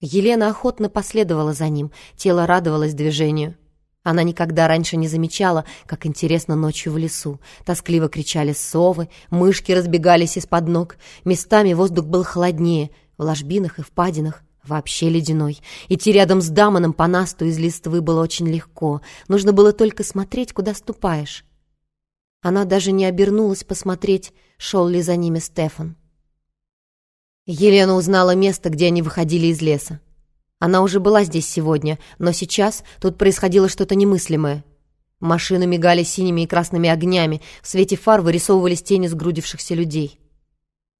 Елена охотно последовала за ним, тело радовалось движению. Она никогда раньше не замечала, как интересно ночью в лесу. Тоскливо кричали совы, мышки разбегались из-под ног. Местами воздух был холоднее, в ложбинах и впадинах вообще ледяной. Идти рядом с Дамоном по насту из листвы было очень легко. Нужно было только смотреть, куда ступаешь. Она даже не обернулась посмотреть, шел ли за ними Стефан. Елена узнала место, где они выходили из леса. Она уже была здесь сегодня, но сейчас тут происходило что-то немыслимое. Машины мигали синими и красными огнями, в свете фар вырисовывались тени сгрудившихся людей.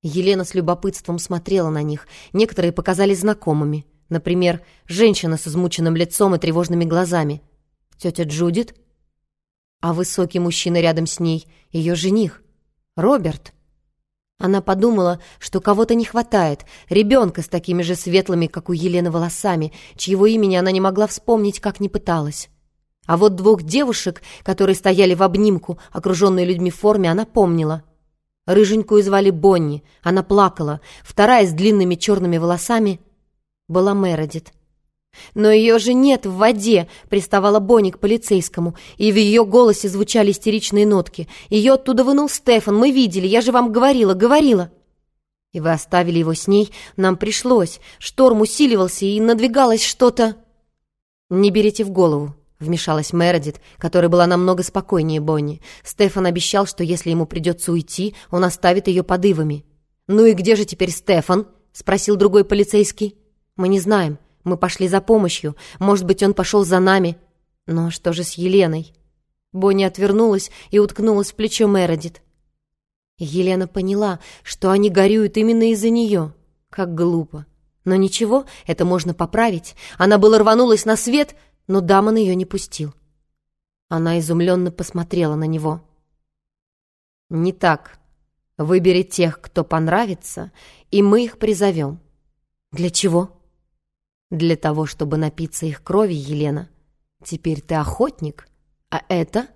Елена с любопытством смотрела на них. Некоторые показались знакомыми. Например, женщина с измученным лицом и тревожными глазами. Тетя Джудит. А высокий мужчина рядом с ней — ее жених. Роберт. Она подумала, что кого-то не хватает, ребенка с такими же светлыми, как у Елены, волосами, чьего имени она не могла вспомнить, как не пыталась. А вот двух девушек, которые стояли в обнимку, окруженные людьми в форме, она помнила. Рыженькую звали Бонни, она плакала, вторая с длинными черными волосами была Мередит. «Но ее же нет в воде!» — приставала Бонни к полицейскому, и в ее голосе звучали истеричные нотки. «Ее оттуда вынул Стефан, мы видели, я же вам говорила, говорила!» «И вы оставили его с ней? Нам пришлось. Шторм усиливался, и надвигалось что-то...» «Не берите в голову», — вмешалась Мередит, которая была намного спокойнее Бонни. Стефан обещал, что если ему придется уйти, он оставит ее подывами. «Ну и где же теперь Стефан?» — спросил другой полицейский. «Мы не знаем. Мы пошли за помощью. Может быть, он пошел за нами. Но что же с Еленой? Бонни отвернулась и уткнулась в плечо Мередит. Елена поняла, что они горюют именно из-за нее. Как глупо. Но ничего, это можно поправить. Она была рванулась на свет, но Дамон ее не пустил. Она изумленно посмотрела на него. «Не так. Выбери тех, кто понравится, и мы их призовем». «Для чего?» Для того, чтобы напиться их крови, Елена. Теперь ты охотник, а это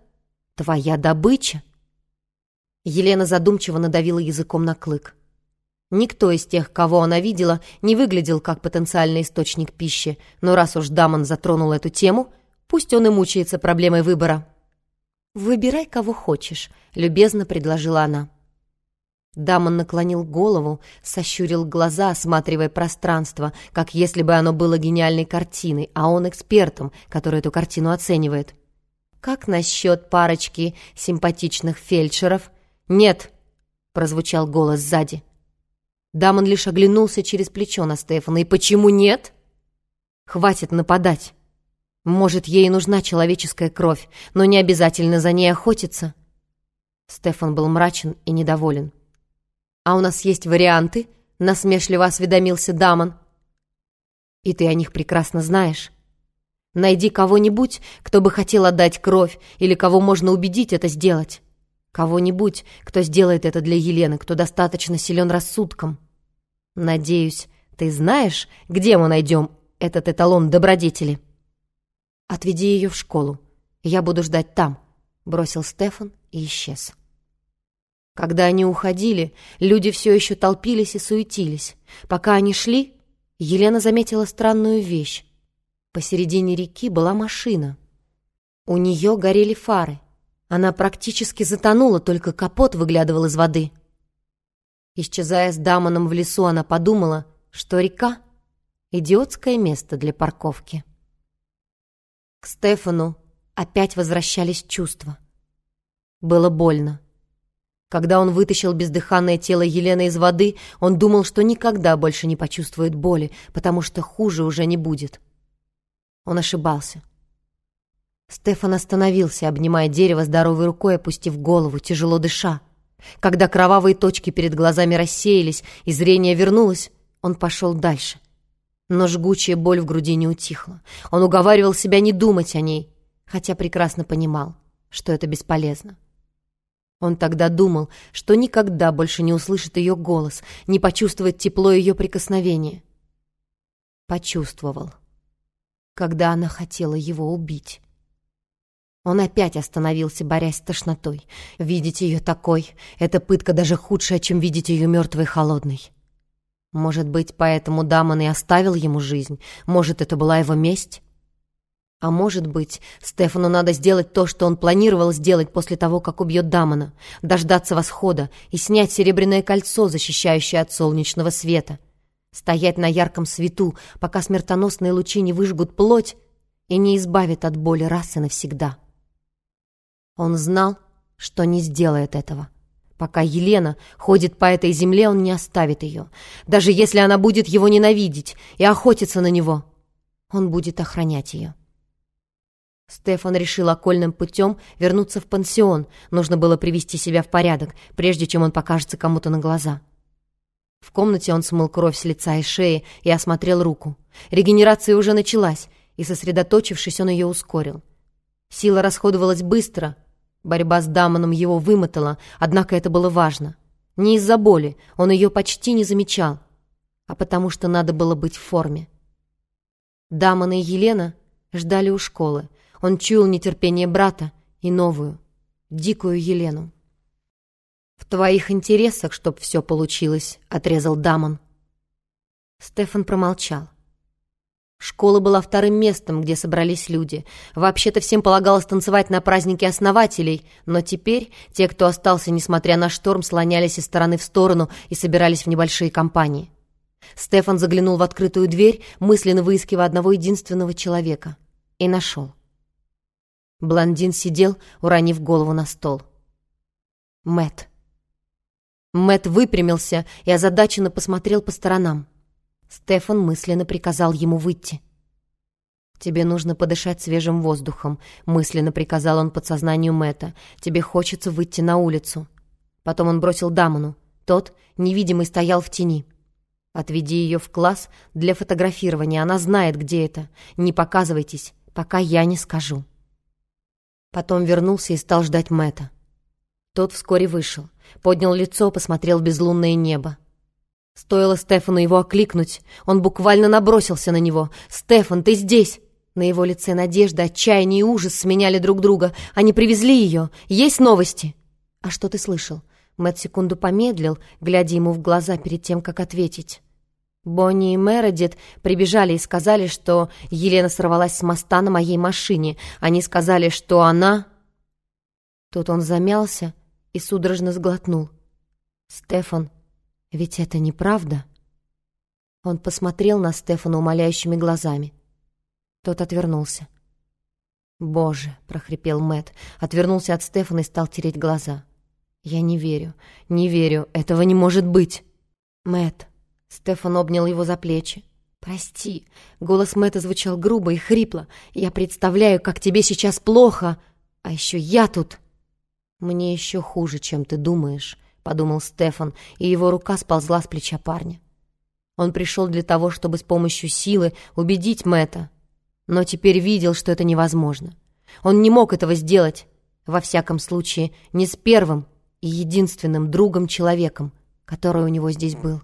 твоя добыча. Елена задумчиво надавила языком на клык. Никто из тех, кого она видела, не выглядел как потенциальный источник пищи, но раз уж Дамон затронул эту тему, пусть он и мучается проблемой выбора. «Выбирай, кого хочешь», — любезно предложила она. Дамон наклонил голову, сощурил глаза, осматривая пространство, как если бы оно было гениальной картиной, а он экспертом, который эту картину оценивает. «Как насчет парочки симпатичных фельдшеров?» «Нет!» — прозвучал голос сзади. Дамон лишь оглянулся через плечо на Стефана. «И почему нет?» «Хватит нападать. Может, ей нужна человеческая кровь, но не обязательно за ней охотиться». Стефан был мрачен и недоволен. «А у нас есть варианты?» — насмешливо осведомился Дамон. «И ты о них прекрасно знаешь. Найди кого-нибудь, кто бы хотел отдать кровь, или кого можно убедить это сделать. Кого-нибудь, кто сделает это для Елены, кто достаточно силен рассудком. Надеюсь, ты знаешь, где мы найдем этот эталон добродетели?» «Отведи ее в школу. Я буду ждать там», — бросил Стефан и исчез. Когда они уходили, люди все еще толпились и суетились. Пока они шли, Елена заметила странную вещь. Посередине реки была машина. У нее горели фары. Она практически затонула, только капот выглядывал из воды. Исчезая с Дамоном в лесу, она подумала, что река — идиотское место для парковки. К Стефану опять возвращались чувства. Было больно. Когда он вытащил бездыханное тело Елены из воды, он думал, что никогда больше не почувствует боли, потому что хуже уже не будет. Он ошибался. Стефан остановился, обнимая дерево здоровой рукой, опустив голову, тяжело дыша. Когда кровавые точки перед глазами рассеялись и зрение вернулось, он пошел дальше. Но жгучая боль в груди не утихла. Он уговаривал себя не думать о ней, хотя прекрасно понимал, что это бесполезно. Он тогда думал, что никогда больше не услышит ее голос, не почувствует тепло ее прикосновения. Почувствовал, когда она хотела его убить. Он опять остановился, борясь с тошнотой. Видеть ее такой — это пытка даже худшая, чем видеть ее мертвой холодной. Может быть, поэтому Дамон и оставил ему жизнь? Может, это была его месть? А может быть, Стефану надо сделать то, что он планировал сделать после того, как убьет Дамона, дождаться восхода и снять серебряное кольцо, защищающее от солнечного света. Стоять на ярком свету, пока смертоносные лучи не выжгут плоть и не избавят от боли раз и навсегда. Он знал, что не сделает этого. Пока Елена ходит по этой земле, он не оставит ее. Даже если она будет его ненавидеть и охотиться на него, он будет охранять ее. Стефан решил окольным путем вернуться в пансион. Нужно было привести себя в порядок, прежде чем он покажется кому-то на глаза. В комнате он смыл кровь с лица и шеи и осмотрел руку. Регенерация уже началась, и, сосредоточившись, он ее ускорил. Сила расходовалась быстро — Борьба с Дамоном его вымотала, однако это было важно. Не из-за боли, он ее почти не замечал, а потому что надо было быть в форме. Дамон и Елена ждали у школы. Он чуял нетерпение брата и новую, дикую Елену. «В твоих интересах, чтоб все получилось», — отрезал Дамон. Стефан промолчал. Школа была вторым местом, где собрались люди. Вообще-то всем полагалось танцевать на празднике основателей, но теперь те, кто остался, несмотря на шторм, слонялись из стороны в сторону и собирались в небольшие компании. Стефан заглянул в открытую дверь, мысленно выискивая одного единственного человека. И нашел. Блондин сидел, уронив голову на стол. Мэт. Мэт выпрямился и озадаченно посмотрел по сторонам. Стефан мысленно приказал ему выйти. «Тебе нужно подышать свежим воздухом», — мысленно приказал он подсознанию Мэтта. «Тебе хочется выйти на улицу». Потом он бросил Дамону. Тот, невидимый, стоял в тени. «Отведи ее в класс для фотографирования. Она знает, где это. Не показывайтесь, пока я не скажу». Потом вернулся и стал ждать Мэтта. Тот вскоре вышел, поднял лицо, посмотрел безлунное небо. Стоило Стефану его окликнуть, он буквально набросился на него. «Стефан, ты здесь!» На его лице надежда, отчаяние и ужас сменяли друг друга. Они привезли ее. Есть новости? А что ты слышал? Мэтт секунду помедлил, глядя ему в глаза перед тем, как ответить. Бонни и Мередит прибежали и сказали, что Елена сорвалась с моста на моей машине. Они сказали, что она... Тут он замялся и судорожно сглотнул. «Стефан, ведь это неправда. Он посмотрел на Стефана умоляющими глазами. Тот отвернулся. «Боже!» — прохрипел Мэт, отвернулся от Стефана и стал тереть глаза. «Я не верю, не верю, этого не может быть!» Мэт. Стефан обнял его за плечи. «Прости!» — голос Мэтта звучал грубо и хрипло. «Я представляю, как тебе сейчас плохо, а еще я тут...» «Мне еще хуже, чем ты думаешь», — подумал Стефан, и его рука сползла с плеча парня. Он пришел для того, чтобы с помощью силы убедить Мэтта, но теперь видел, что это невозможно. Он не мог этого сделать, во всяком случае, не с первым и единственным другом-человеком, который у него здесь был.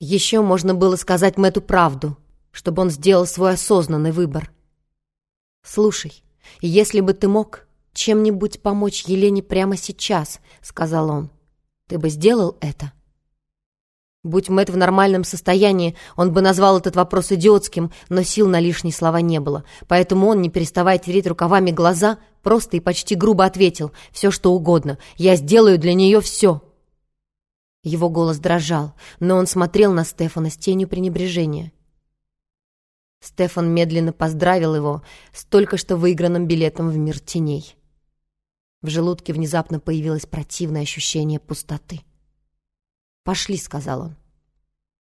Еще можно было сказать Мэтту правду, чтобы он сделал свой осознанный выбор. «Слушай, если бы ты мог чем-нибудь помочь Елене прямо сейчас», — сказал он, ты бы сделал это?» Будь Мэтт в нормальном состоянии, он бы назвал этот вопрос идиотским, но сил на лишние слова не было. Поэтому он, не переставая тереть рукавами глаза, просто и почти грубо ответил «Все, что угодно. Я сделаю для нее все». Его голос дрожал, но он смотрел на Стефана с тенью пренебрежения. Стефан медленно поздравил его с только что выигранным билетом в мир теней. В желудке внезапно появилось противное ощущение пустоты. «Пошли», — сказал он.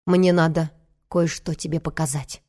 «Мне надо кое-что тебе показать».